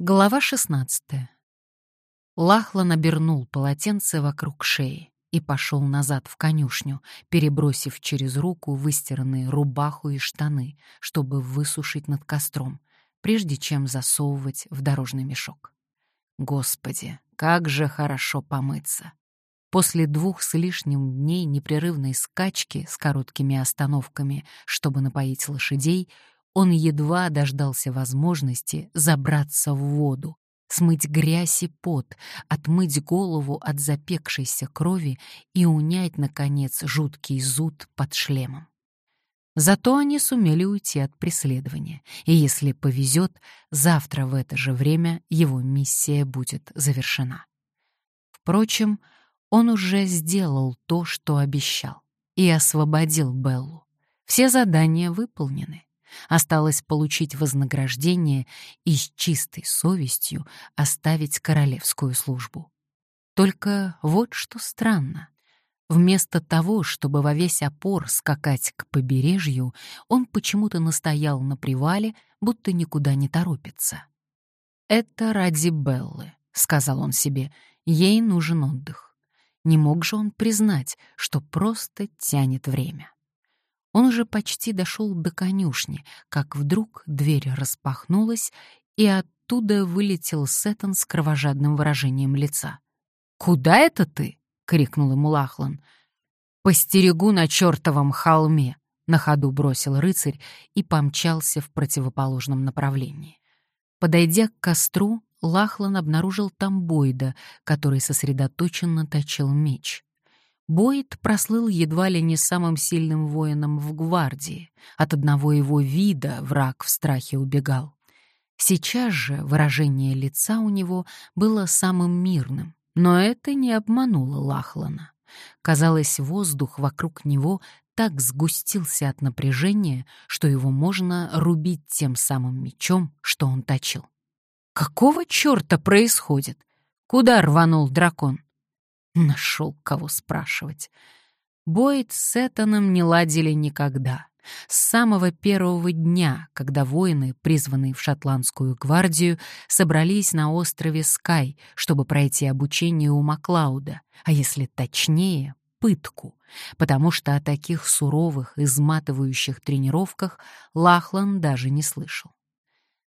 Глава 16. Лахлан обернул полотенце вокруг шеи и пошел назад в конюшню, перебросив через руку выстиранные рубаху и штаны, чтобы высушить над костром, прежде чем засовывать в дорожный мешок. Господи, как же хорошо помыться! После двух с лишним дней непрерывной скачки с короткими остановками, чтобы напоить лошадей, он едва дождался возможности забраться в воду, смыть грязь и пот, отмыть голову от запекшейся крови и унять, наконец, жуткий зуд под шлемом. Зато они сумели уйти от преследования, и если повезет, завтра в это же время его миссия будет завершена. Впрочем, он уже сделал то, что обещал, и освободил Беллу. Все задания выполнены. Осталось получить вознаграждение и с чистой совестью оставить королевскую службу. Только вот что странно. Вместо того, чтобы во весь опор скакать к побережью, он почему-то настоял на привале, будто никуда не торопится. «Это ради Беллы», — сказал он себе, — «ей нужен отдых». Не мог же он признать, что просто тянет время. Он уже почти дошел до конюшни, как вдруг дверь распахнулась, и оттуда вылетел Сеттон с кровожадным выражением лица. «Куда это ты?» — крикнул ему Лахлан. «Постерегу на чертовом холме!» — на ходу бросил рыцарь и помчался в противоположном направлении. Подойдя к костру, Лахлан обнаружил там Бойда, который сосредоточенно точил меч. Бойд прослыл едва ли не самым сильным воином в гвардии. От одного его вида враг в страхе убегал. Сейчас же выражение лица у него было самым мирным, но это не обмануло Лахлана. Казалось, воздух вокруг него так сгустился от напряжения, что его можно рубить тем самым мечом, что он точил. Какого черта происходит? Куда рванул дракон? Нашел кого спрашивать. Бойд с Этаном не ладили никогда. С самого первого дня, когда воины, призванные в шотландскую гвардию, собрались на острове Скай, чтобы пройти обучение у Маклауда, а если точнее, пытку, потому что о таких суровых, изматывающих тренировках Лахлан даже не слышал.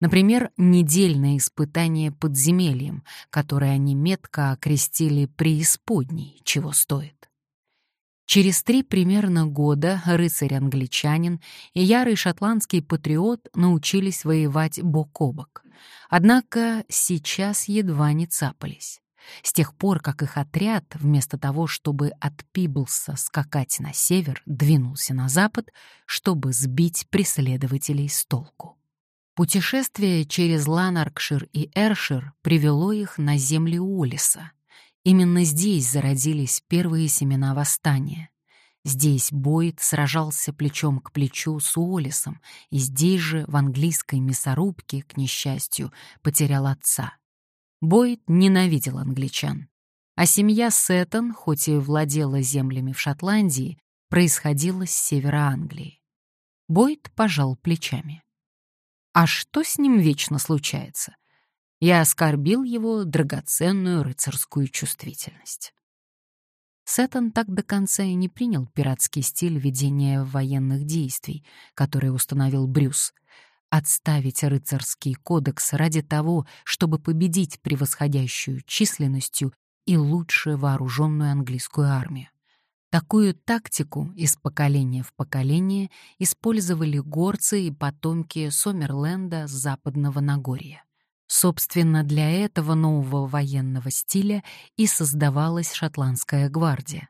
Например, недельное испытание подземельем, которое они метко окрестили преисподней, чего стоит. Через три примерно года рыцарь-англичанин и ярый шотландский патриот научились воевать бок о бок. Однако сейчас едва не цапались. С тех пор, как их отряд, вместо того, чтобы от Пиблса скакать на север, двинулся на запад, чтобы сбить преследователей с толку. Путешествие через Ланаркшир и Эршир привело их на земли Уоллиса. Именно здесь зародились первые семена восстания. Здесь Бойд сражался плечом к плечу с Уоллисом, и здесь же, в английской мясорубке, к несчастью, потерял отца. Бойд ненавидел англичан. А семья Сеттон, хоть и владела землями в Шотландии, происходила с севера Англии. Бойд пожал плечами. А что с ним вечно случается? Я оскорбил его драгоценную рыцарскую чувствительность. Сеттон так до конца и не принял пиратский стиль ведения военных действий, который установил Брюс. Отставить рыцарский кодекс ради того, чтобы победить превосходящую численностью и лучше вооруженную английскую армию. Такую тактику из поколения в поколение использовали горцы и потомки Сомерленда с западного Нагорья. Собственно, для этого нового военного стиля и создавалась шотландская гвардия.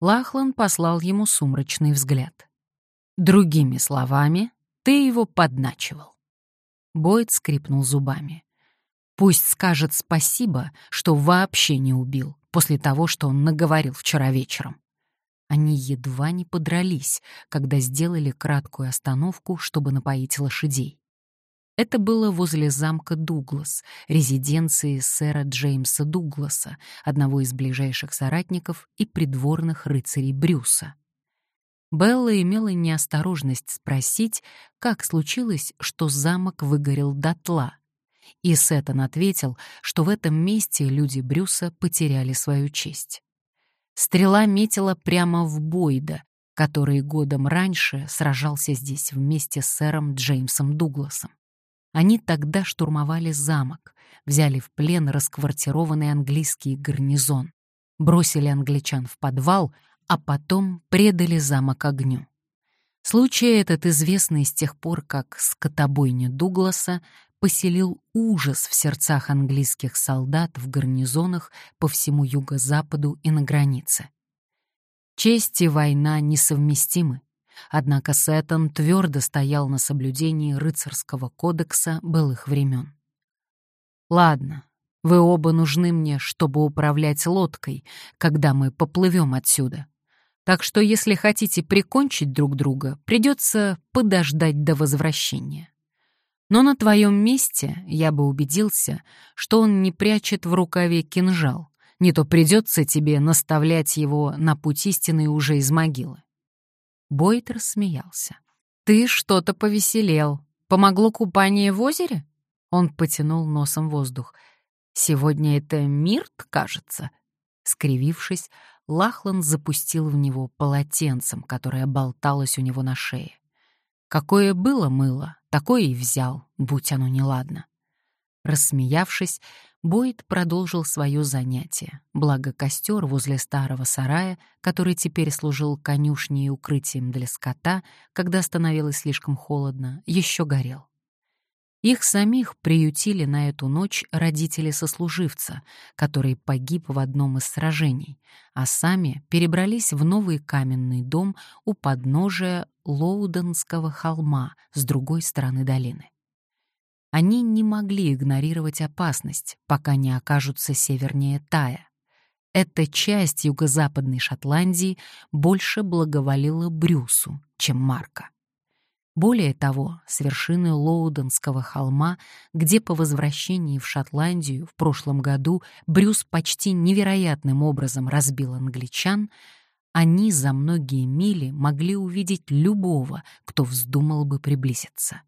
Лахлан послал ему сумрачный взгляд. Другими словами, ты его подначивал. Бойд скрипнул зубами. Пусть скажет спасибо, что вообще не убил после того, что он наговорил вчера вечером. Они едва не подрались, когда сделали краткую остановку, чтобы напоить лошадей. Это было возле замка Дуглас, резиденции сэра Джеймса Дугласа, одного из ближайших соратников и придворных рыцарей Брюса. Белла имела неосторожность спросить, как случилось, что замок выгорел дотла, и Сеттон ответил, что в этом месте люди Брюса потеряли свою честь. Стрела метила прямо в Бойда, который годом раньше сражался здесь вместе с сэром Джеймсом Дугласом. Они тогда штурмовали замок, взяли в плен расквартированный английский гарнизон, бросили англичан в подвал, а потом предали замок огню. Случай этот, известный с тех пор, как скотобойня Дугласа поселил ужас в сердцах английских солдат в гарнизонах по всему юго-западу и на границе. Честь и война несовместимы, однако Сеттон твердо стоял на соблюдении рыцарского кодекса былых времен. «Ладно, вы оба нужны мне, чтобы управлять лодкой, когда мы поплывем отсюда. Так что если хотите прикончить друг друга, придется подождать до возвращения. Но на твоем месте я бы убедился, что он не прячет в рукаве кинжал, не то придется тебе наставлять его на путь истины уже из могилы. Бойт рассмеялся. «Ты что-то повеселел. Помогло купание в озере?» Он потянул носом воздух. «Сегодня это Мирт, кажется?» Скривившись, Лахлан запустил в него полотенцем, которое болталось у него на шее. Какое было мыло, такое и взял, будь оно неладно. Рассмеявшись, Бойд продолжил свое занятие, благо костер возле старого сарая, который теперь служил конюшней и укрытием для скота, когда становилось слишком холодно, еще горел. Их самих приютили на эту ночь родители сослуживца, который погиб в одном из сражений, а сами перебрались в новый каменный дом у подножия Лоуденского холма с другой стороны долины. Они не могли игнорировать опасность, пока не окажутся севернее Тая. Эта часть юго-западной Шотландии больше благоволила Брюсу, чем Марка. Более того, с вершины Лоуденского холма, где по возвращении в Шотландию в прошлом году Брюс почти невероятным образом разбил англичан, они за многие мили могли увидеть любого, кто вздумал бы приблизиться.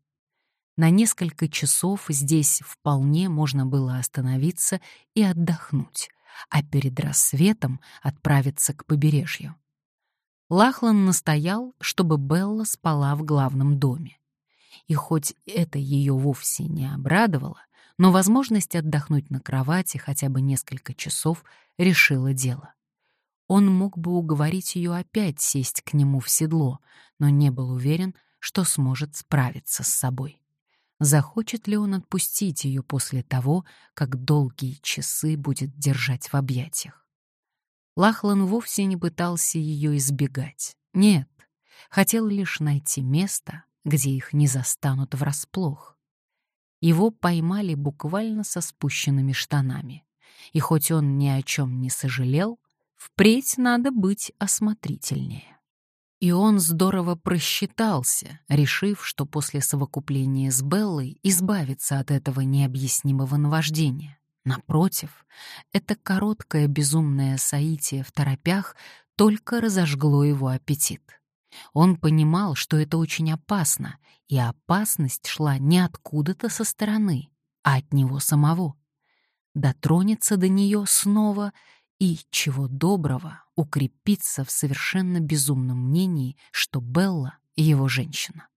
На несколько часов здесь вполне можно было остановиться и отдохнуть, а перед рассветом отправиться к побережью. Лахлан настоял, чтобы Белла спала в главном доме. И хоть это ее вовсе не обрадовало, но возможность отдохнуть на кровати хотя бы несколько часов решила дело. Он мог бы уговорить ее опять сесть к нему в седло, но не был уверен, что сможет справиться с собой. Захочет ли он отпустить ее после того, как долгие часы будет держать в объятиях? Лахлан вовсе не пытался ее избегать. Нет, хотел лишь найти место, где их не застанут врасплох. Его поймали буквально со спущенными штанами. И хоть он ни о чем не сожалел, впредь надо быть осмотрительнее. И он здорово просчитался, решив, что после совокупления с Беллой избавится от этого необъяснимого наваждения. Напротив, это короткое безумное соитие в торопях только разожгло его аппетит. Он понимал, что это очень опасно, и опасность шла не откуда-то со стороны, а от него самого. Дотронется до нее снова и, чего доброго, укрепиться в совершенно безумном мнении, что Белла — его женщина.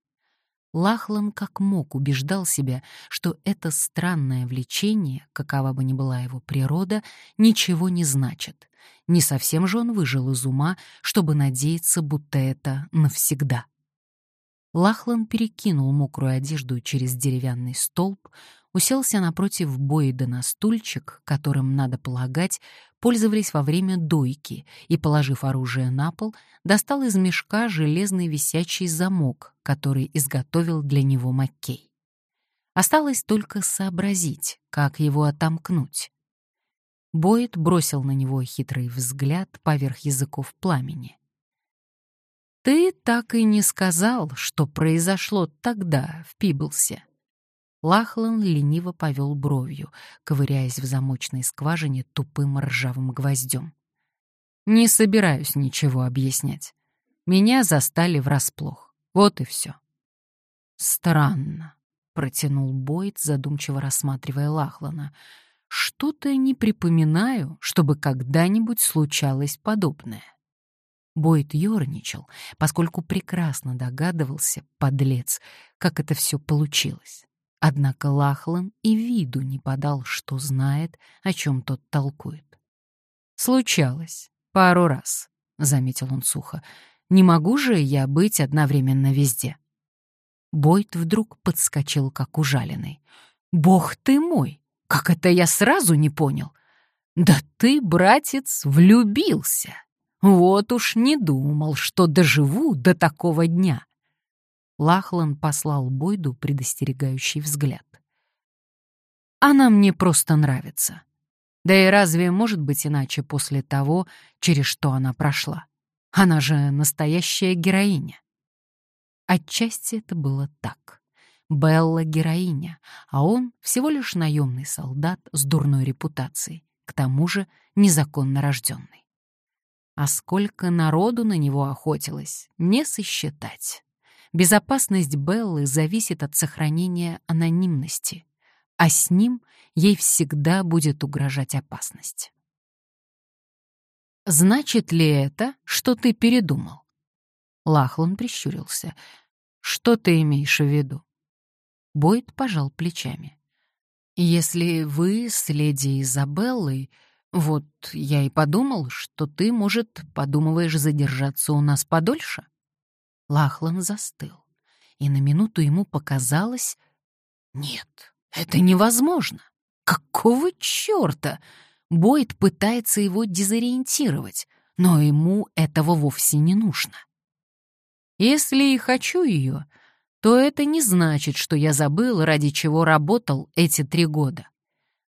Лахлан как мог убеждал себя, что это странное влечение, какова бы ни была его природа, ничего не значит. Не совсем же он выжил из ума, чтобы надеяться, будто это навсегда. Лахлан перекинул мокрую одежду через деревянный столб, уселся напротив Бойда на стульчик, которым, надо полагать, пользовались во время дойки, и, положив оружие на пол, достал из мешка железный висячий замок, который изготовил для него Маккей. Осталось только сообразить, как его отомкнуть. Бойд бросил на него хитрый взгляд поверх языков пламени. «Ты так и не сказал, что произошло тогда в Пиблсе», Лахлан лениво повел бровью, ковыряясь в замочной скважине тупым ржавым гвоздем. «Не собираюсь ничего объяснять. Меня застали врасплох. Вот и все». «Странно. протянул Бойд, задумчиво рассматривая Лахлана. «Что-то не припоминаю, чтобы когда-нибудь случалось подобное». Бойд ерничал, поскольку прекрасно догадывался, подлец, как это все получилось. Однако Лахлан и виду не подал, что знает, о чем тот толкует. «Случалось. Пару раз», — заметил он сухо. «Не могу же я быть одновременно везде». Бойт вдруг подскочил, как ужаленный. «Бог ты мой! Как это я сразу не понял? Да ты, братец, влюбился! Вот уж не думал, что доживу до такого дня!» Лахлан послал Бойду предостерегающий взгляд. «Она мне просто нравится. Да и разве может быть иначе после того, через что она прошла? Она же настоящая героиня. Отчасти это было так. Белла — героиня, а он всего лишь наемный солдат с дурной репутацией, к тому же незаконно рожденный. А сколько народу на него охотилось, не сосчитать. Безопасность Беллы зависит от сохранения анонимности, а с ним ей всегда будет угрожать опасность. «Значит ли это, что ты передумал?» Лахлан прищурился. «Что ты имеешь в виду?» Бойд пожал плечами. «Если вы с леди Изабеллой, вот я и подумал, что ты, может, подумываешь задержаться у нас подольше?» Лахлан застыл, и на минуту ему показалось... «Нет, это невозможно! Какого чёрта?» Бойд пытается его дезориентировать, но ему этого вовсе не нужно. Если и хочу ее, то это не значит, что я забыл, ради чего работал эти три года.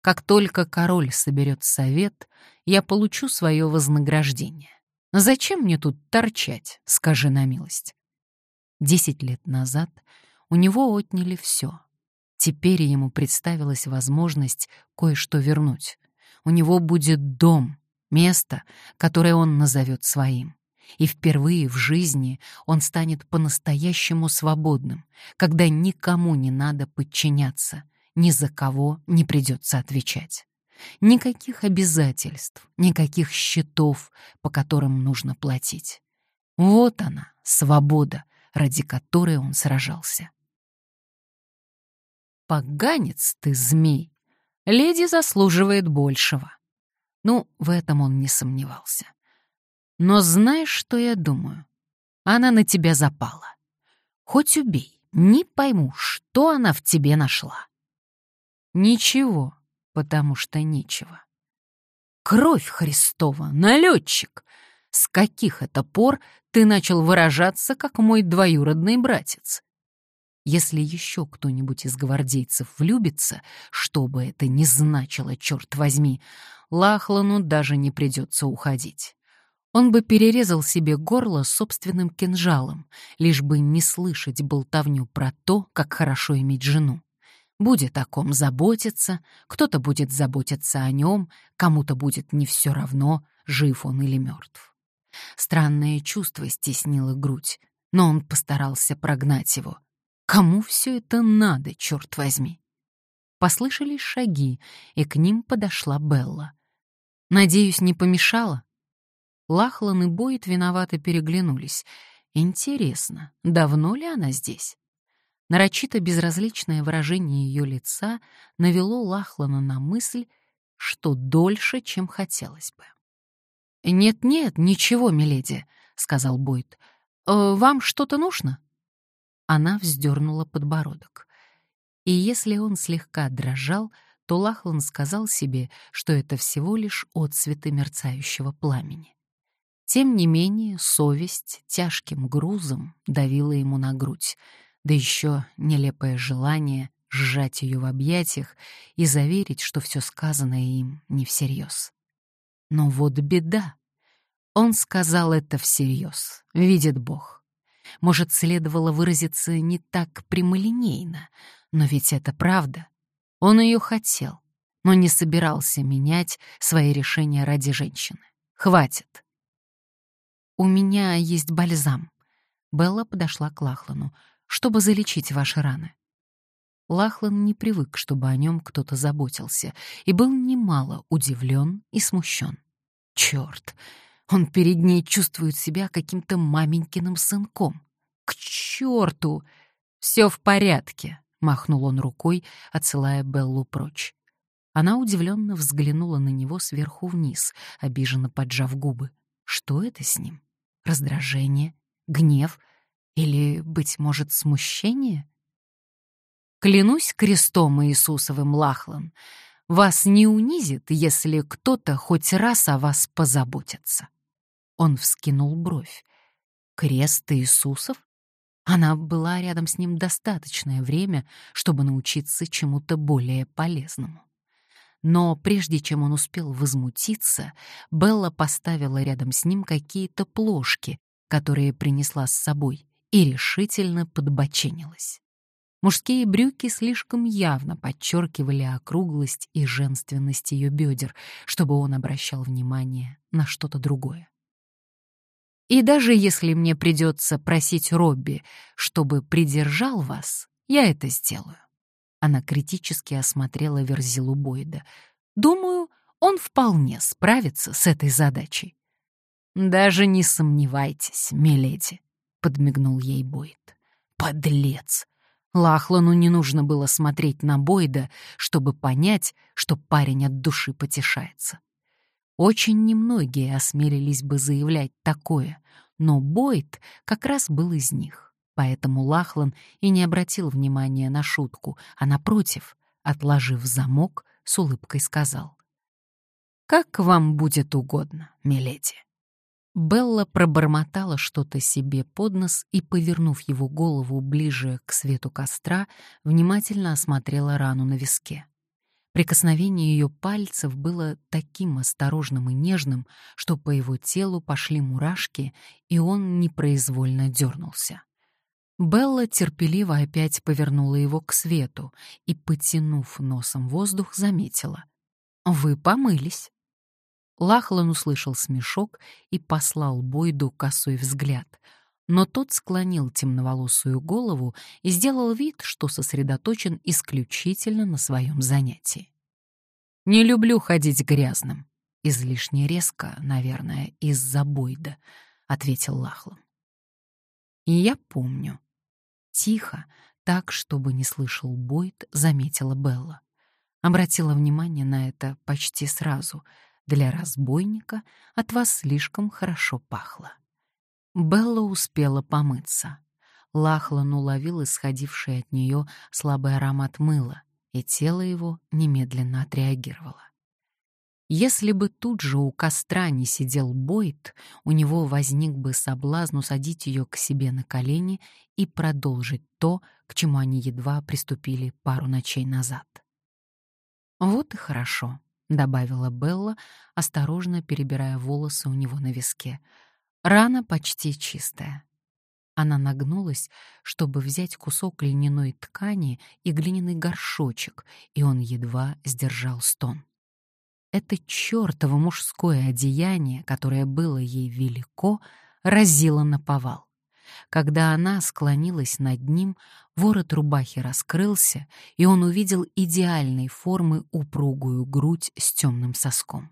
Как только король соберет совет, я получу свое вознаграждение. Зачем мне тут торчать, скажи на милость? Десять лет назад у него отняли все. Теперь ему представилась возможность кое-что вернуть. У него будет дом, место, которое он назовет своим. И впервые в жизни он станет по-настоящему свободным, когда никому не надо подчиняться, ни за кого не придется отвечать. Никаких обязательств, никаких счетов, по которым нужно платить. Вот она, свобода, ради которой он сражался. «Поганец ты, змей! Леди заслуживает большего». Ну, в этом он не сомневался. Но знаешь, что я думаю? Она на тебя запала. Хоть убей, не пойму, что она в тебе нашла. Ничего, потому что нечего. Кровь Христова, налетчик! С каких это пор ты начал выражаться, как мой двоюродный братец? Если еще кто-нибудь из гвардейцев влюбится, что бы это ни значило, черт возьми, Лахлану даже не придется уходить. Он бы перерезал себе горло собственным кинжалом, лишь бы не слышать болтовню про то, как хорошо иметь жену. Будет о ком заботиться, кто-то будет заботиться о нем, кому-то будет не все равно, жив он или мертв. Странное чувство стеснило грудь, но он постарался прогнать его. Кому все это надо, черт возьми? Послышались шаги, и к ним подошла Белла. «Надеюсь, не помешала?» Лахлан и Бойт виновато переглянулись. Интересно, давно ли она здесь? Нарочито безразличное выражение ее лица навело Лахлана на мысль, что дольше, чем хотелось бы. «Нет-нет, ничего, миледи», — сказал Бойт. «Э, «Вам что-то нужно?» Она вздернула подбородок. И если он слегка дрожал, то Лахлан сказал себе, что это всего лишь отцветы мерцающего пламени. Тем не менее, совесть тяжким грузом давила ему на грудь, да еще нелепое желание сжать ее в объятиях и заверить, что все сказанное им не всерьез. Но вот беда. Он сказал это всерьез, видит Бог. Может, следовало выразиться не так прямолинейно, но ведь это правда. Он ее хотел, но не собирался менять свои решения ради женщины. Хватит. «У меня есть бальзам». Белла подошла к Лахлану, чтобы залечить ваши раны. Лахлан не привык, чтобы о нем кто-то заботился, и был немало удивлен и смущен. Черт! Он перед ней чувствует себя каким-то маменькиным сынком. К черту! Все в порядке, махнул он рукой, отсылая Беллу прочь. Она удивленно взглянула на него сверху вниз, обиженно поджав губы. Что это с ним? Раздражение? Гнев? Или, быть может, смущение? Клянусь крестом Иисусовым Лахлан, вас не унизит, если кто-то хоть раз о вас позаботится. Он вскинул бровь. Крест Иисусов? Она была рядом с ним достаточное время, чтобы научиться чему-то более полезному. Но прежде чем он успел возмутиться, Белла поставила рядом с ним какие-то плошки, которые принесла с собой, и решительно подбоченилась. Мужские брюки слишком явно подчеркивали округлость и женственность ее бедер, чтобы он обращал внимание на что-то другое. И даже если мне придется просить Робби, чтобы придержал вас, я это сделаю. Она критически осмотрела Верзилу Бойда. Думаю, он вполне справится с этой задачей. Даже не сомневайтесь, миледи, подмигнул ей Бойд. Подлец! Лахлану не нужно было смотреть на Бойда, чтобы понять, что парень от души потешается. Очень немногие осмелились бы заявлять такое, но Бойд как раз был из них. Поэтому Лахлан и не обратил внимания на шутку, а напротив, отложив замок, с улыбкой сказал. «Как вам будет угодно, миледи». Белла пробормотала что-то себе под нос и, повернув его голову ближе к свету костра, внимательно осмотрела рану на виске. Прикосновение ее пальцев было таким осторожным и нежным, что по его телу пошли мурашки, и он непроизвольно дернулся. Белла терпеливо опять повернула его к свету и, потянув носом воздух, заметила. «Вы помылись». Лахлан услышал смешок и послал Бойду косой взгляд — но тот склонил темноволосую голову и сделал вид, что сосредоточен исключительно на своем занятии. «Не люблю ходить грязным», — излишне резко, наверное, из-за Бойда, — ответил Лахлан. «И я помню». Тихо, так, чтобы не слышал Бойд, заметила Белла. Обратила внимание на это почти сразу. Для разбойника от вас слишком хорошо пахло. Белла успела помыться. Лахлан уловил исходивший от нее слабый аромат мыла, и тело его немедленно отреагировало. Если бы тут же у костра не сидел Бойд, у него возник бы соблазн усадить ее к себе на колени и продолжить то, к чему они едва приступили пару ночей назад. «Вот и хорошо», — добавила Белла, осторожно перебирая волосы у него на виске — Рана почти чистая. Она нагнулась, чтобы взять кусок льняной ткани и глиняный горшочек, и он едва сдержал стон. Это чёртово мужское одеяние, которое было ей велико, разило на повал. Когда она склонилась над ним, ворот рубахи раскрылся, и он увидел идеальной формы упругую грудь с темным соском.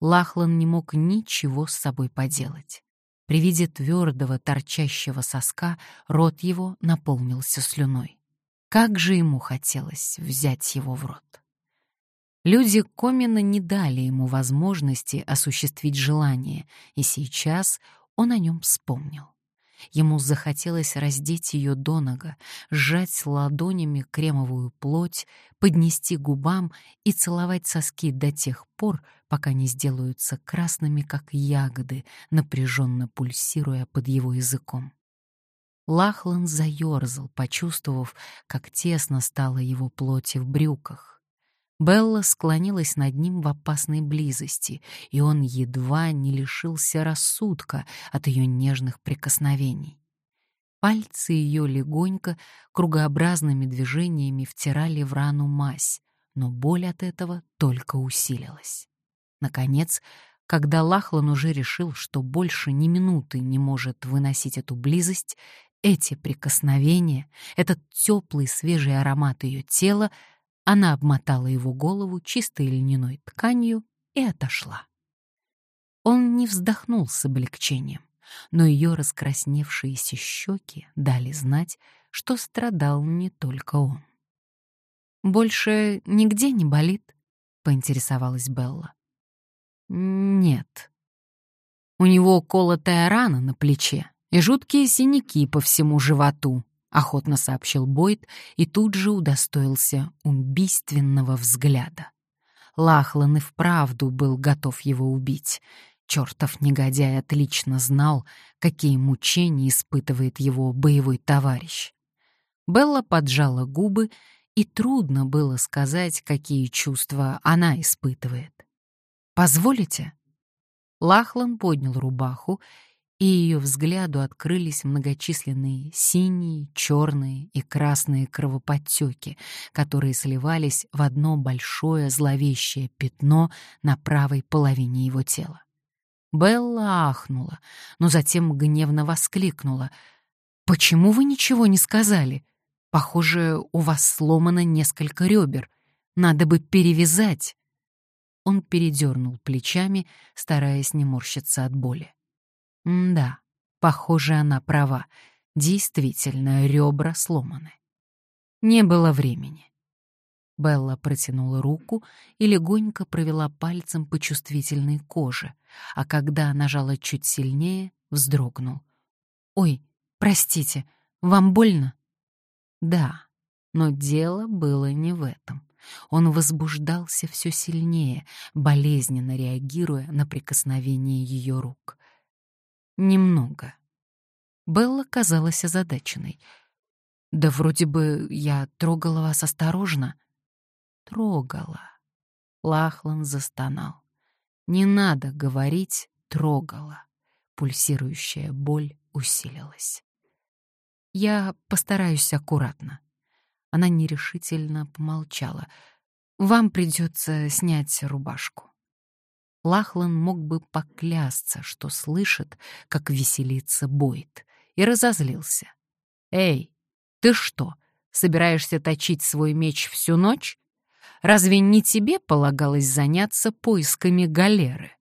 Лахлан не мог ничего с собой поделать. При виде твердого торчащего соска рот его наполнился слюной. Как же ему хотелось взять его в рот. Люди Комина не дали ему возможности осуществить желание, и сейчас он о нем вспомнил. Ему захотелось раздеть ее до нога, сжать ладонями кремовую плоть, поднести губам и целовать соски до тех пор, пока не сделаются красными, как ягоды, напряженно пульсируя под его языком. Лахлан заерзал, почувствовав, как тесно стало его плоти в брюках. Белла склонилась над ним в опасной близости, и он едва не лишился рассудка от ее нежных прикосновений. Пальцы ее легонько, кругообразными движениями втирали в рану мазь, но боль от этого только усилилась. Наконец, когда Лахлан уже решил, что больше ни минуты не может выносить эту близость, эти прикосновения, этот теплый свежий аромат ее тела, она обмотала его голову чистой льняной тканью и отошла. Он не вздохнул с облегчением, но ее раскрасневшиеся щеки дали знать, что страдал не только он. «Больше нигде не болит?» — поинтересовалась Белла. «Нет». У него колотая рана на плече и жуткие синяки по всему животу, — охотно сообщил Бойд и тут же удостоился убийственного взгляда. Лахлан и вправду был готов его убить. Чертов негодяй отлично знал, какие мучения испытывает его боевой товарищ. Белла поджала губы, и трудно было сказать, какие чувства она испытывает. «Позволите?» Лахлан поднял рубаху и ее взгляду открылись многочисленные синие, черные и красные кровоподтеки, которые сливались в одно большое зловещее пятно на правой половине его тела. Белла ахнула, но затем гневно воскликнула. «Почему вы ничего не сказали? Похоже, у вас сломано несколько ребер. Надо бы перевязать». Он передернул плечами, стараясь не морщиться от боли. Да, похоже, она права. Действительно, ребра сломаны. Не было времени. Белла протянула руку и легонько провела пальцем по чувствительной коже, а когда нажала чуть сильнее, вздрогнул. «Ой, простите, вам больно?» «Да, но дело было не в этом. Он возбуждался все сильнее, болезненно реагируя на прикосновение ее рук. Немного. Белла казалась озадаченной. «Да вроде бы я трогала вас осторожно». «Трогала». Лахлан застонал. «Не надо говорить «трогала». Пульсирующая боль усилилась. «Я постараюсь аккуратно». Она нерешительно помолчала. «Вам придется снять рубашку». Лахлан мог бы поклясться, что слышит, как веселится Бойд, и разозлился. «Эй, ты что, собираешься точить свой меч всю ночь? Разве не тебе полагалось заняться поисками галеры?»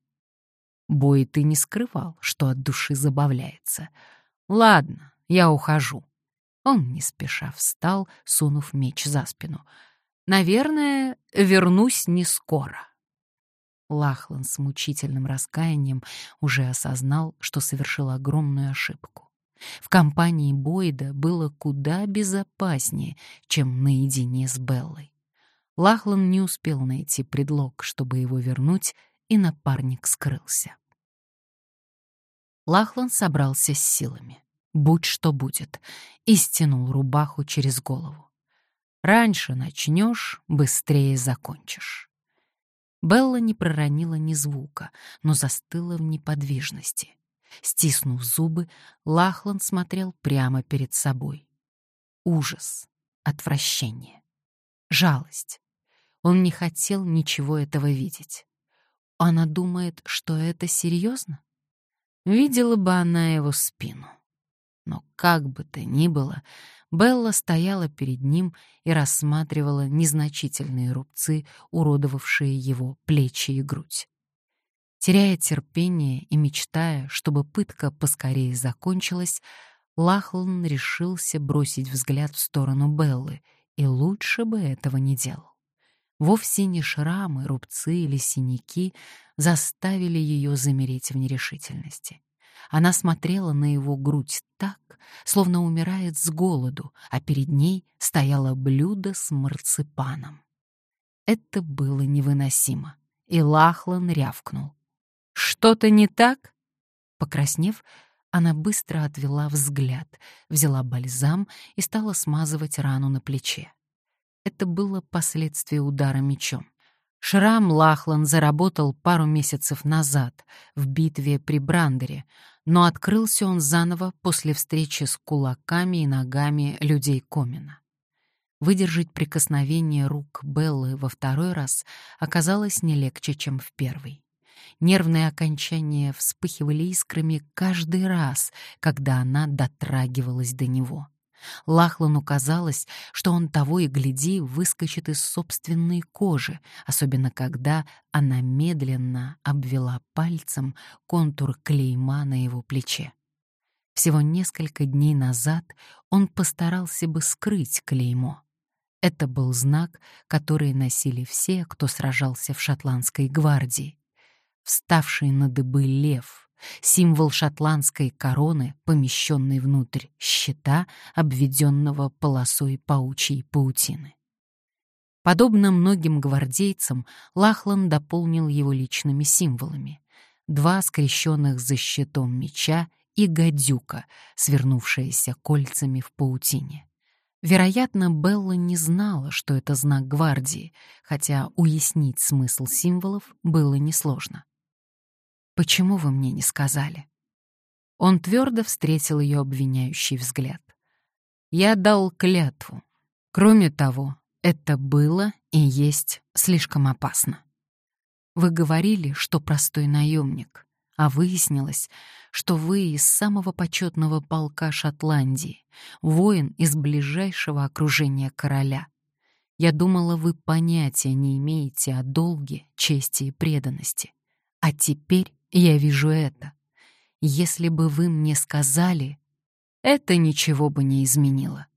Бойд и не скрывал, что от души забавляется. «Ладно, я ухожу». Он не спеша встал, сунув меч за спину. «Наверное, вернусь не скоро». Лахлан с мучительным раскаянием уже осознал, что совершил огромную ошибку. В компании Бойда было куда безопаснее, чем наедине с Беллой. Лахлан не успел найти предлог, чтобы его вернуть, и напарник скрылся. Лахлан собрался с силами. Будь что будет, и стянул рубаху через голову. Раньше начнешь, быстрее закончишь. Белла не проронила ни звука, но застыла в неподвижности. Стиснув зубы, Лахлан смотрел прямо перед собой. Ужас, отвращение, жалость. Он не хотел ничего этого видеть. Она думает, что это серьезно? Видела бы она его спину. Но как бы то ни было, Белла стояла перед ним и рассматривала незначительные рубцы, уродовавшие его плечи и грудь. Теряя терпение и мечтая, чтобы пытка поскорее закончилась, Лахлан решился бросить взгляд в сторону Беллы, и лучше бы этого не делал. Вовсе не шрамы, рубцы или синяки заставили ее замереть в нерешительности. Она смотрела на его грудь так, словно умирает с голоду, а перед ней стояло блюдо с марципаном. Это было невыносимо, и Лахлан рявкнул. «Что-то не так?» Покраснев, она быстро отвела взгляд, взяла бальзам и стала смазывать рану на плече. Это было последствие удара мечом. Шрам Лахлан заработал пару месяцев назад в битве при Брандере, но открылся он заново после встречи с кулаками и ногами людей Комина. Выдержать прикосновение рук Беллы во второй раз оказалось не легче, чем в первый. Нервные окончания вспыхивали искрами каждый раз, когда она дотрагивалась до него. Лахлану казалось, что он того и гляди выскочит из собственной кожи, особенно когда она медленно обвела пальцем контур клейма на его плече. Всего несколько дней назад он постарался бы скрыть клеймо. Это был знак, который носили все, кто сражался в шотландской гвардии. Вставший на дыбы лев, символ шотландской короны, помещенный внутрь щита, обведенного полосой паучьей паутины. Подобно многим гвардейцам, Лахлан дополнил его личными символами. Два скрещенных за щитом меча и гадюка, свернувшаяся кольцами в паутине. Вероятно, Белла не знала, что это знак гвардии, хотя уяснить смысл символов было несложно. «Почему вы мне не сказали?» Он твердо встретил ее обвиняющий взгляд. «Я дал клятву. Кроме того, это было и есть слишком опасно. Вы говорили, что простой наемник а выяснилось, что вы из самого почетного полка Шотландии, воин из ближайшего окружения короля. Я думала, вы понятия не имеете о долге, чести и преданности. А теперь я вижу это. Если бы вы мне сказали, это ничего бы не изменило.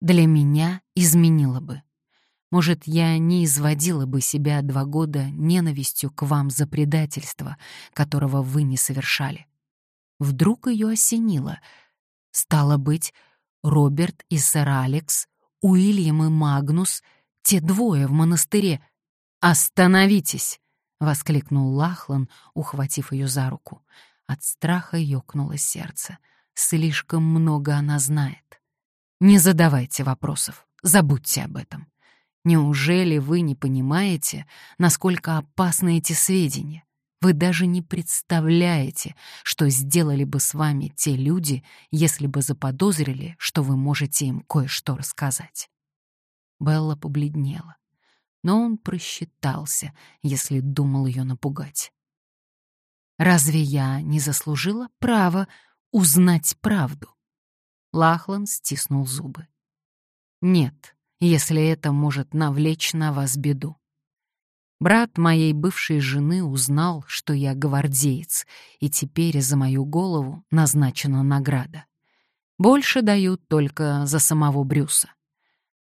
Для меня изменило бы. Может, я не изводила бы себя два года ненавистью к вам за предательство, которого вы не совершали. Вдруг ее осенило. Стало быть, Роберт и сэр Алекс, Уильям и Магнус, те двое в монастыре. «Остановитесь!» — воскликнул Лахлан, ухватив ее за руку. От страха ёкнуло сердце. Слишком много она знает. Не задавайте вопросов, забудьте об этом. Неужели вы не понимаете, насколько опасны эти сведения? Вы даже не представляете, что сделали бы с вами те люди, если бы заподозрили, что вы можете им кое-что рассказать. Белла побледнела, но он просчитался, если думал ее напугать. Разве я не заслужила право узнать правду? Лахлан стиснул зубы. Нет, если это может навлечь на вас беду. Брат моей бывшей жены узнал, что я гвардеец, и теперь за мою голову назначена награда. Больше дают только за самого Брюса.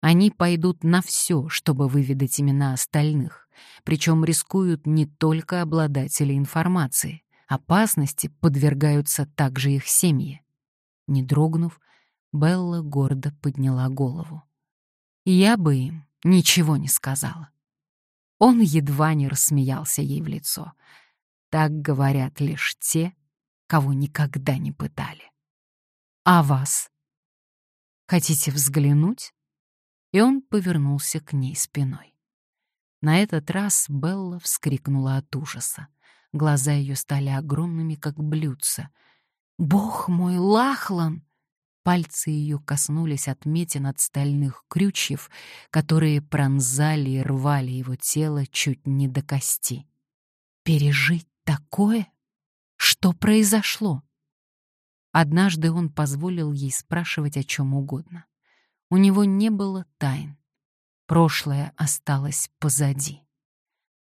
Они пойдут на все, чтобы выведать имена остальных, причем рискуют не только обладатели информации, опасности подвергаются также их семьи. Не дрогнув, Белла гордо подняла голову я бы им ничего не сказала. Он едва не рассмеялся ей в лицо. Так говорят лишь те, кого никогда не пытали. А вас? Хотите взглянуть? И он повернулся к ней спиной. На этот раз Белла вскрикнула от ужаса. Глаза ее стали огромными, как блюдца. «Бог мой, Лахлан!» Пальцы ее коснулись отметин от стальных крючьев, которые пронзали и рвали его тело чуть не до кости. Пережить такое? Что произошло? Однажды он позволил ей спрашивать о чем угодно. У него не было тайн. Прошлое осталось позади.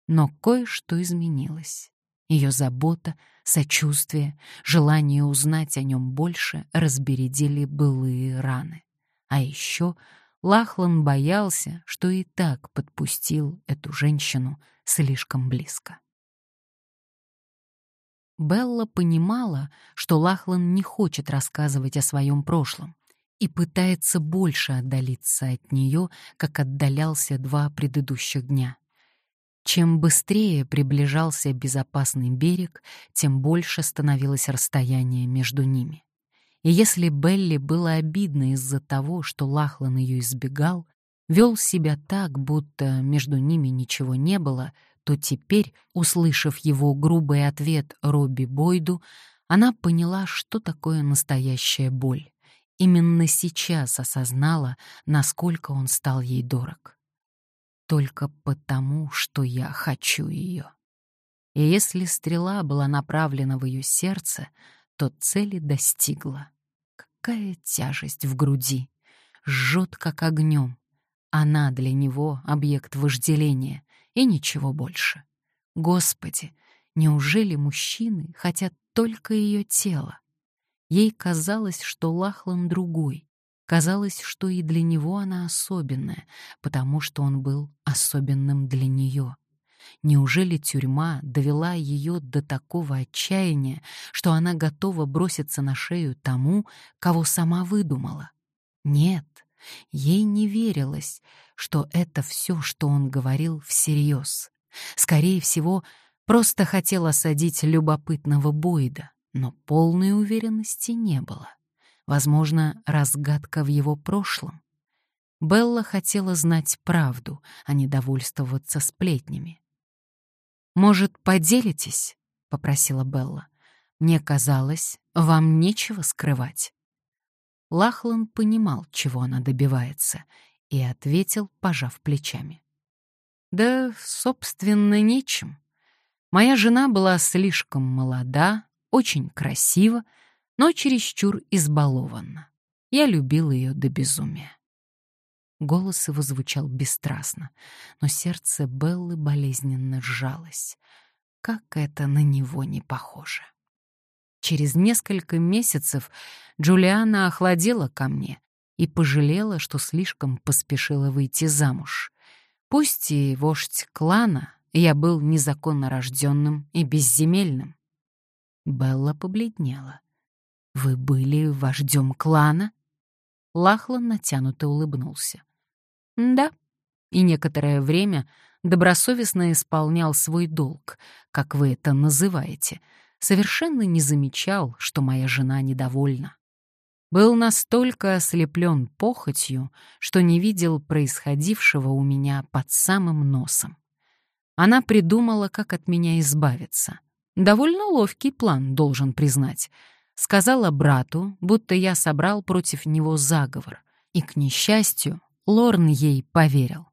Но кое-что изменилось. Ее забота, сочувствие, желание узнать о нем больше разбередили былые раны. А еще Лахлан боялся, что и так подпустил эту женщину слишком близко. Белла понимала, что Лахлан не хочет рассказывать о своем прошлом и пытается больше отдалиться от нее, как отдалялся два предыдущих дня. Чем быстрее приближался безопасный берег, тем больше становилось расстояние между ними. И если Белли было обидно из-за того, что Лахлан ее избегал, вел себя так, будто между ними ничего не было, то теперь, услышав его грубый ответ Робби Бойду, она поняла, что такое настоящая боль. Именно сейчас осознала, насколько он стал ей дорог только потому, что я хочу ее. И если стрела была направлена в ее сердце, то цели достигла. Какая тяжесть в груди! Жжет, как огнем. Она для него — объект вожделения, и ничего больше. Господи, неужели мужчины хотят только ее тело? Ей казалось, что Лахлан другой. Казалось, что и для него она особенная, потому что он был особенным для нее. Неужели тюрьма довела ее до такого отчаяния, что она готова броситься на шею тому, кого сама выдумала? Нет, ей не верилось, что это все, что он говорил, всерьез. Скорее всего, просто хотел осадить любопытного Бойда, но полной уверенности не было. Возможно, разгадка в его прошлом. Белла хотела знать правду, а не довольствоваться сплетнями. «Может, поделитесь?» — попросила Белла. «Мне казалось, вам нечего скрывать». Лахлан понимал, чего она добивается, и ответил, пожав плечами. «Да, собственно, нечем. Моя жена была слишком молода, очень красива, но чересчур избалована. Я любил ее до безумия». Голос его звучал бесстрастно, но сердце Беллы болезненно сжалось. Как это на него не похоже. Через несколько месяцев Джулиана охладела ко мне и пожалела, что слишком поспешила выйти замуж. Пусть и вождь клана, я был незаконно рожденным и безземельным. Белла побледнела. «Вы были вождем клана?» Лахлан натянуто улыбнулся. «Да». И некоторое время добросовестно исполнял свой долг, как вы это называете, совершенно не замечал, что моя жена недовольна был настолько ослеплен похотью, что не видел происходившего у меня под самым носом. Она придумала, как от меня избавиться. Довольно ловкий план, должен признать. Сказала брату, будто я собрал против него заговор, и, к несчастью, Лорн ей поверил.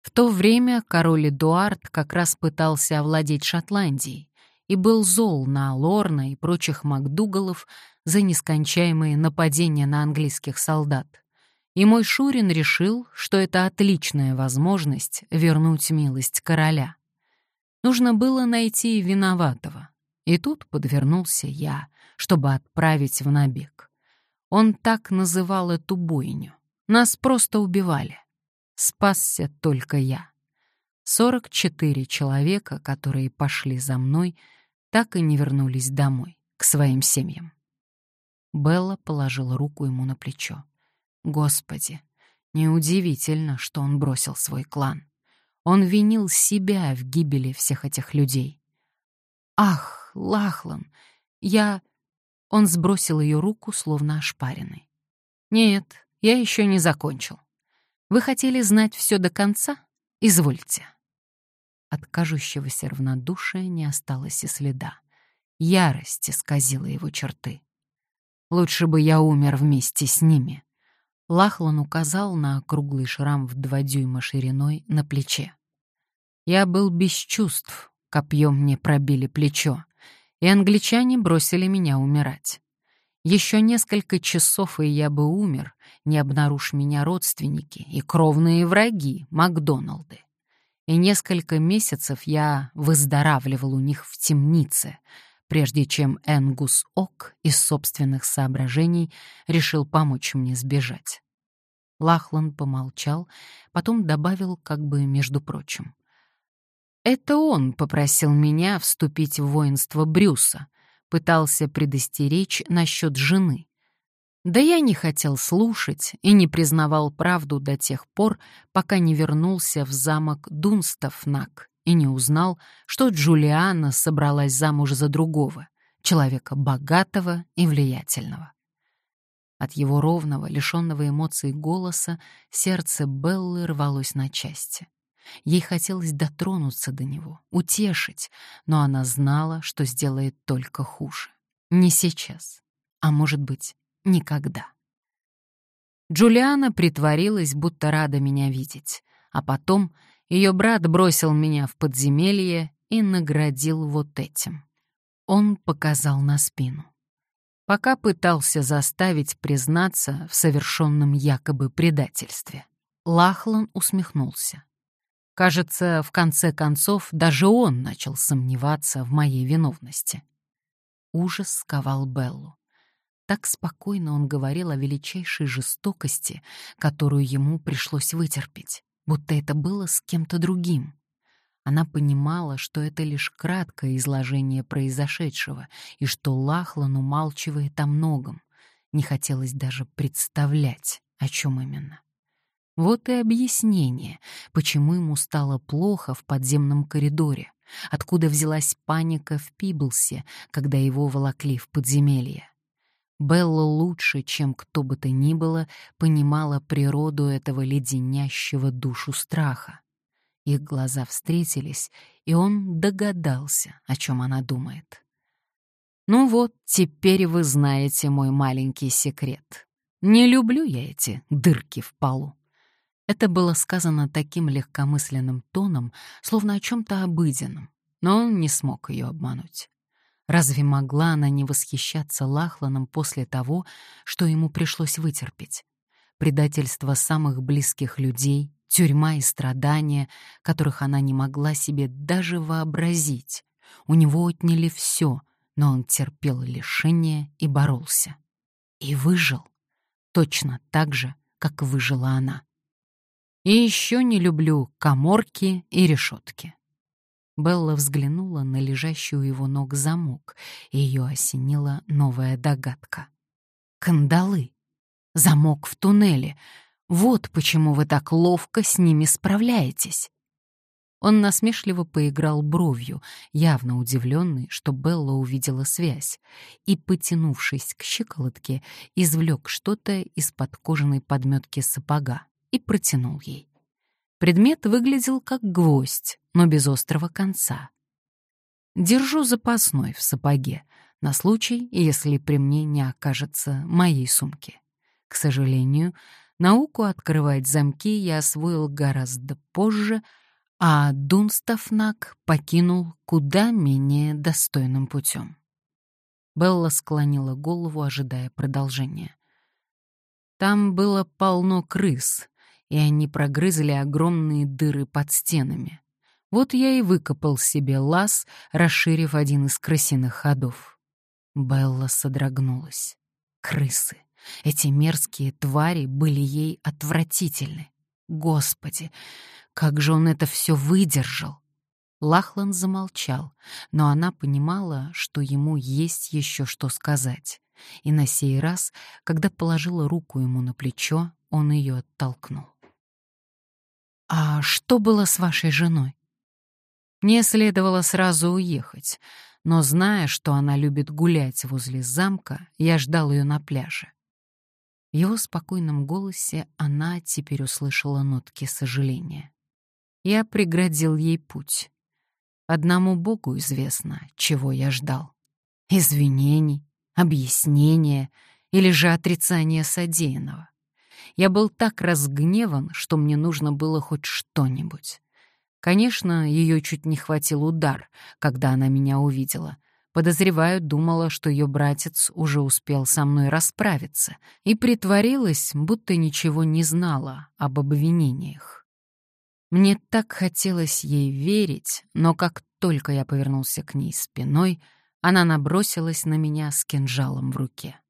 В то время король Эдуард как раз пытался овладеть Шотландией и был зол на Лорна и прочих Макдугалов за нескончаемые нападения на английских солдат. И мой Шурин решил, что это отличная возможность вернуть милость короля. Нужно было найти виноватого. И тут подвернулся я, чтобы отправить в набег. Он так называл эту бойню. Нас просто убивали. Спасся только я. 44 человека, которые пошли за мной, так и не вернулись домой, к своим семьям. Белла положила руку ему на плечо. Господи, неудивительно, что он бросил свой клан. Он винил себя в гибели всех этих людей. «Ах, Лахлан, я...» Он сбросил ее руку, словно ошпаренный. «Нет, я еще не закончил. Вы хотели знать все до конца? Извольте». От кажущегося равнодушия не осталось и следа. Ярость исказила его черты. Лучше бы я умер вместе с ними. Лахлан указал на круглый шрам в два дюйма шириной на плече. Я был без чувств, копьем мне пробили плечо, и англичане бросили меня умирать. Еще несколько часов, и я бы умер, не обнаружь меня родственники и кровные враги Макдоналды. И несколько месяцев я выздоравливал у них в темнице, прежде чем Энгус Ок из собственных соображений решил помочь мне сбежать. Лахлан помолчал, потом добавил как бы между прочим. «Это он попросил меня вступить в воинство Брюса, пытался предостеречь насчет жены. Да я не хотел слушать и не признавал правду до тех пор, пока не вернулся в замок Дунстафнак и не узнал, что Джулиана собралась замуж за другого, человека богатого и влиятельного. От его ровного, лишенного эмоций голоса сердце Беллы рвалось на части. Ей хотелось дотронуться до него, утешить, но она знала, что сделает только хуже. Не сейчас, а может быть, никогда. Джулиана притворилась, будто рада меня видеть, а потом ее брат бросил меня в подземелье и наградил вот этим. Он показал на спину. Пока пытался заставить признаться в совершенном якобы предательстве. Лахлан усмехнулся. Кажется, в конце концов, даже он начал сомневаться в моей виновности. Ужас сковал Беллу. Так спокойно он говорил о величайшей жестокости, которую ему пришлось вытерпеть, будто это было с кем-то другим. Она понимала, что это лишь краткое изложение произошедшего и что Лахлан умалчивает о многом. Не хотелось даже представлять, о чем именно. Вот и объяснение, почему ему стало плохо в подземном коридоре, откуда взялась паника в Пиблсе, когда его волокли в подземелье. Белла лучше, чем кто бы то ни было, понимала природу этого леденящего душу страха. Их глаза встретились, и он догадался, о чем она думает. «Ну вот, теперь вы знаете мой маленький секрет. Не люблю я эти дырки в полу». Это было сказано таким легкомысленным тоном, словно о чем-то обыденном, но он не смог ее обмануть. Разве могла она не восхищаться Лахланом после того, что ему пришлось вытерпеть? Предательство самых близких людей, тюрьма и страдания, которых она не могла себе даже вообразить. У него отняли все, но он терпел лишение и боролся. И выжил. Точно так же, как выжила она. И еще не люблю коморки и решетки. Белла взглянула на лежащий у его ног замок, и ее осенила новая догадка. Кандалы. Замок в туннеле. Вот почему вы так ловко с ними справляетесь. Он насмешливо поиграл бровью, явно удивленный, что Белла увидела связь, и, потянувшись к щиколотке, извлек что-то из-под кожаной подметки сапога и протянул ей. Предмет выглядел как гвоздь, но без острого конца. Держу запасной в сапоге, на случай, если при мне не окажется моей сумки. К сожалению, науку открывать замки я освоил гораздо позже, а Дунстафнак покинул куда менее достойным путем. Белла склонила голову, ожидая продолжения. Там было полно крыс, и они прогрызли огромные дыры под стенами. Вот я и выкопал себе лаз, расширив один из крысиных ходов. Белла содрогнулась. Крысы. Эти мерзкие твари были ей отвратительны. Господи, как же он это все выдержал! Лахлан замолчал, но она понимала, что ему есть еще что сказать. И на сей раз, когда положила руку ему на плечо, он ее оттолкнул. «А что было с вашей женой?» Мне следовало сразу уехать, но, зная, что она любит гулять возле замка, я ждал ее на пляже. В его спокойном голосе она теперь услышала нотки сожаления. Я преградил ей путь. Одному Богу известно, чего я ждал. Извинений, объяснения или же отрицания содеянного. Я был так разгневан, что мне нужно было хоть что-нибудь. Конечно, ее чуть не хватил удар, когда она меня увидела. Подозреваю, думала, что ее братец уже успел со мной расправиться, и притворилась, будто ничего не знала об обвинениях. Мне так хотелось ей верить, но как только я повернулся к ней спиной, она набросилась на меня с кинжалом в руке.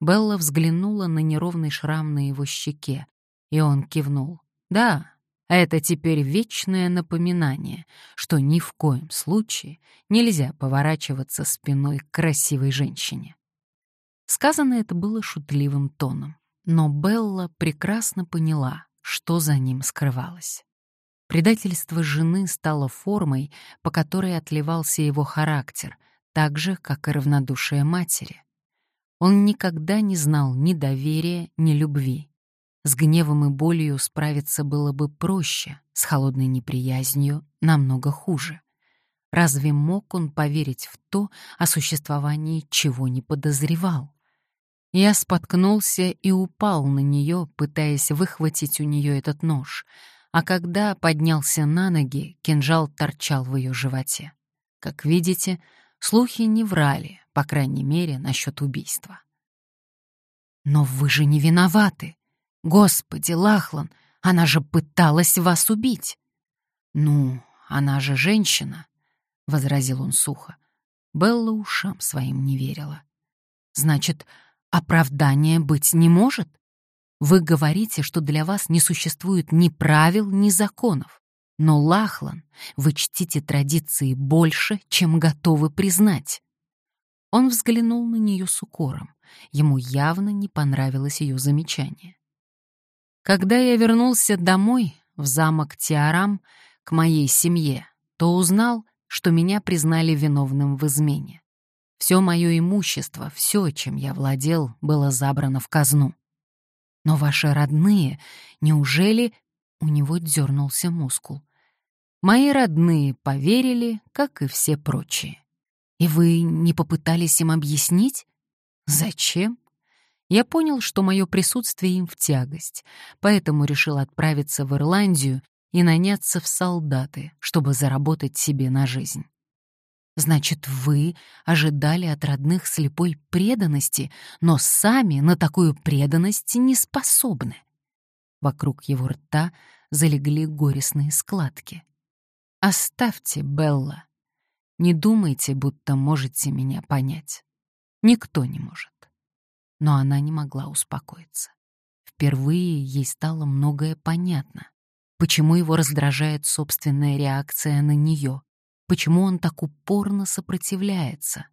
Белла взглянула на неровный шрам на его щеке, и он кивнул. «Да, это теперь вечное напоминание, что ни в коем случае нельзя поворачиваться спиной к красивой женщине». Сказано это было шутливым тоном, но Белла прекрасно поняла, что за ним скрывалось. Предательство жены стало формой, по которой отливался его характер, так же, как и равнодушие матери — он никогда не знал ни доверия, ни любви. С гневом и болью справиться было бы проще, с холодной неприязнью намного хуже. Разве мог он поверить в то, о существовании чего не подозревал? Я споткнулся и упал на нее, пытаясь выхватить у нее этот нож. А когда поднялся на ноги, кинжал торчал в ее животе. Как видите, слухи не врали, по крайней мере, насчет убийства. «Но вы же не виноваты! Господи, Лахлан, она же пыталась вас убить!» «Ну, она же женщина», — возразил он сухо. Белла ушам своим не верила. «Значит, оправдания быть не может? Вы говорите, что для вас не существует ни правил, ни законов. Но, Лахлан, вы чтите традиции больше, чем готовы признать». Он взглянул на нее с укором. Ему явно не понравилось ее замечание. Когда я вернулся домой, в замок Тиарам, к моей семье, то узнал, что меня признали виновным в измене. Все мое имущество, все, чем я владел, было забрано в казну. Но ваши родные, неужели... У него дернулся мускул. Мои родные поверили, как и все прочие. И вы не попытались им объяснить? Зачем? Я понял, что мое присутствие им в тягость, поэтому решил отправиться в Ирландию и наняться в солдаты, чтобы заработать себе на жизнь. Значит, вы ожидали от родных слепой преданности, но сами на такую преданность не способны. Вокруг его рта залегли горестные складки. Оставьте, Белла. Не думайте, будто можете меня понять. Никто не может. Но она не могла успокоиться. Впервые ей стало многое понятно. Почему его раздражает собственная реакция на нее? Почему он так упорно сопротивляется?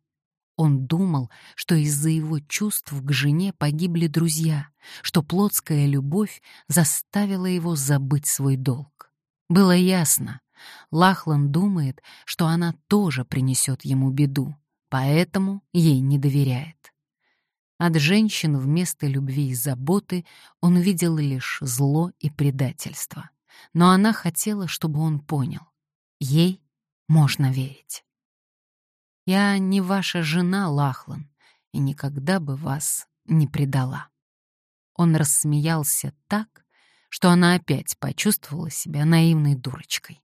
Он думал, что из-за его чувств к жене погибли друзья, что плотская любовь заставила его забыть свой долг. Было ясно, Лахлан думает, что она тоже принесет ему беду, поэтому ей не доверяет. От женщин вместо любви и заботы он видел лишь зло и предательство но она хотела, чтобы он понял. Ей можно верить. Я не ваша жена, Лахлан, и никогда бы вас не предала. Он рассмеялся так, что она опять почувствовала себя наивной дурочкой.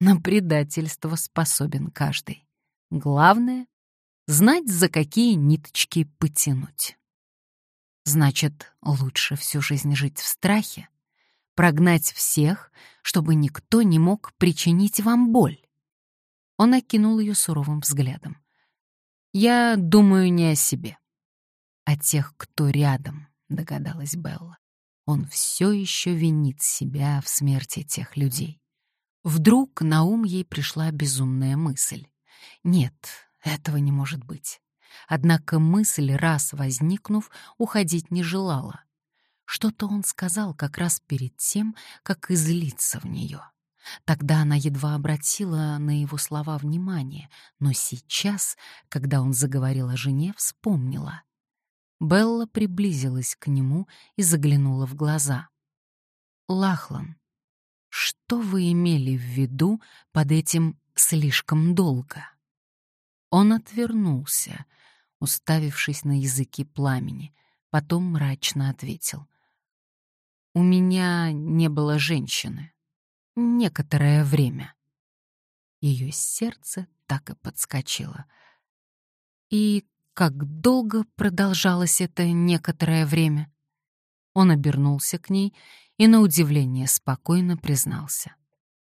На предательство способен каждый. Главное — знать, за какие ниточки потянуть. Значит, лучше всю жизнь жить в страхе, прогнать всех, чтобы никто не мог причинить вам боль. Он окинул ее суровым взглядом. «Я думаю не о себе, а тех, кто рядом», — догадалась Белла. Он все еще винит себя в смерти тех людей. Вдруг на ум ей пришла безумная мысль. Нет, этого не может быть. Однако мысль, раз возникнув, уходить не желала. Что-то он сказал как раз перед тем, как излиться в нее. Тогда она едва обратила на его слова внимание, но сейчас, когда он заговорил о жене, вспомнила. Белла приблизилась к нему и заглянула в глаза. «Лахлан, что вы имели в виду под этим слишком долго?» Он отвернулся, уставившись на языки пламени, потом мрачно ответил — у меня не было женщины. Некоторое время. Ее сердце так и подскочило. И как долго продолжалось это некоторое время? Он обернулся к ней и на удивление спокойно признался.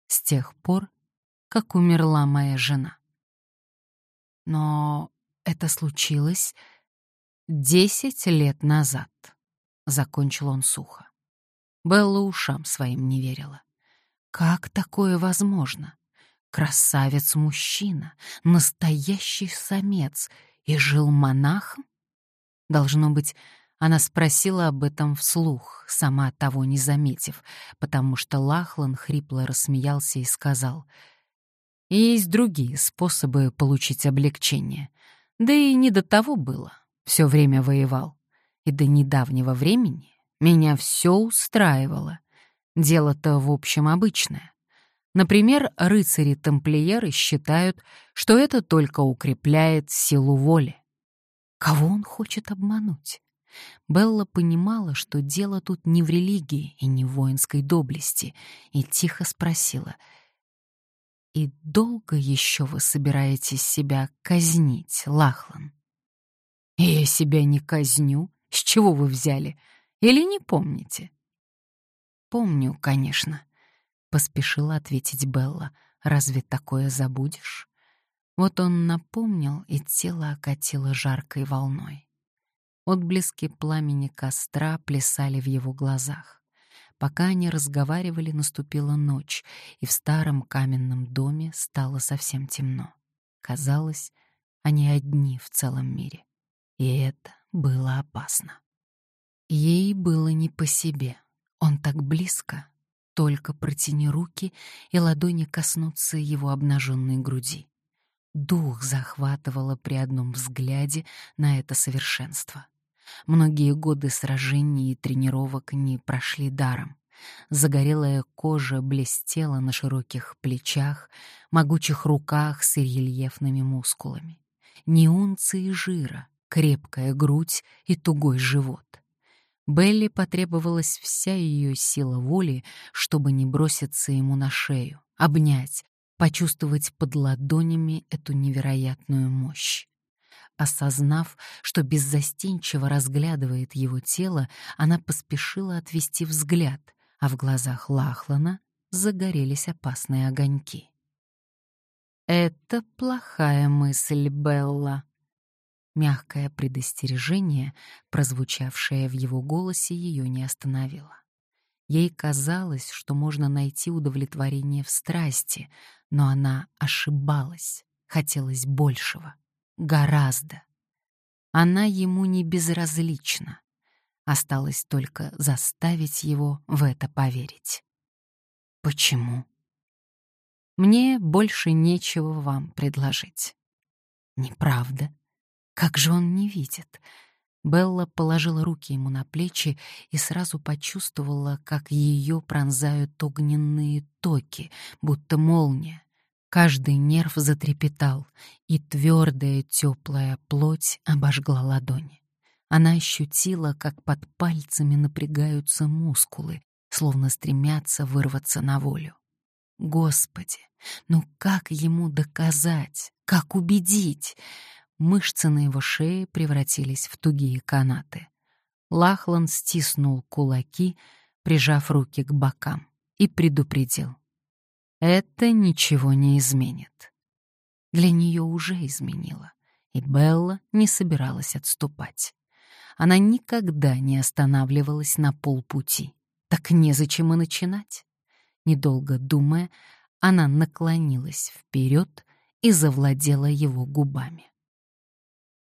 С тех пор, как умерла моя жена. Но это случилось десять лет назад, — закончил он сухо. Белла ушам своим не верила. Как такое возможно? Красавец-мужчина, настоящий самец, и жил монахом? Должно быть, она спросила об этом вслух, сама того не заметив, потому что Лахлан хрипло рассмеялся и сказал, «Есть другие способы получить облегчение. Да и не до того было. Все время воевал. И до недавнего времени меня все устраивало. Дело-то, в общем, обычное. Например, рыцари-тамплиеры считают, что это только укрепляет силу воли. Кого он хочет обмануть? Белла понимала, что дело тут не в религии и не в воинской доблести, и тихо спросила, «И долго еще вы собираетесь себя казнить, Лахлан?» «Я себя не казню. С чего вы взяли? Или не помните?» «Помню, конечно», — поспешила ответить Белла. «Разве такое забудешь?» Вот он напомнил, и тело окатило жаркой волной. Отблески пламени костра плясали в его глазах. Пока они разговаривали, наступила ночь, и в старом каменном доме стало совсем темно. Казалось, они одни в целом мире. И это было опасно. Ей было не по себе. Он так близко. Только протяни руки, и ладони коснутся его обнаженной груди. Дух захватывало при одном взгляде на это совершенство. Многие годы сражений и тренировок не прошли даром. Загорелая кожа блестела на широких плечах, могучих руках с рельефными мускулами. Не унции жира, крепкая грудь и тугой живот. Белли потребовалась вся ее сила воли, чтобы не броситься ему на шею, обнять, почувствовать под ладонями эту невероятную мощь. Осознав, что беззастенчиво разглядывает его тело, она поспешила отвести взгляд, а в глазах Лахлана загорелись опасные огоньки. «Это плохая мысль, Белла». Мягкое предостережение, прозвучавшее в его голосе, ее не остановило. Ей казалось, что можно найти удовлетворение в страсти, но она ошибалась, хотелось большего, гораздо. Она ему не безразлична. Осталось только заставить его в это поверить. Почему? Мне больше нечего вам предложить. Неправда. Как же он не видит? Белла положила руки ему на плечи и сразу почувствовала, как ее пронзают огненные токи, будто молния. Каждый нерв затрепетал, и твердая теплая плоть обожгла ладони. Она ощутила, как под пальцами напрягаются мускулы, словно стремятся вырваться на волю. Господи, ну как ему доказать, как убедить? Мышцы на его шее превратились в тугие канаты. Лахлан стиснул кулаки, прижав руки к бокам, и предупредил. «Это ничего не изменит». Для нее уже изменило, и Белла не собиралась отступать. Она никогда не останавливалась на полпути. Так незачем и начинать. Недолго думая, она наклонилась вперед и завладела его губами.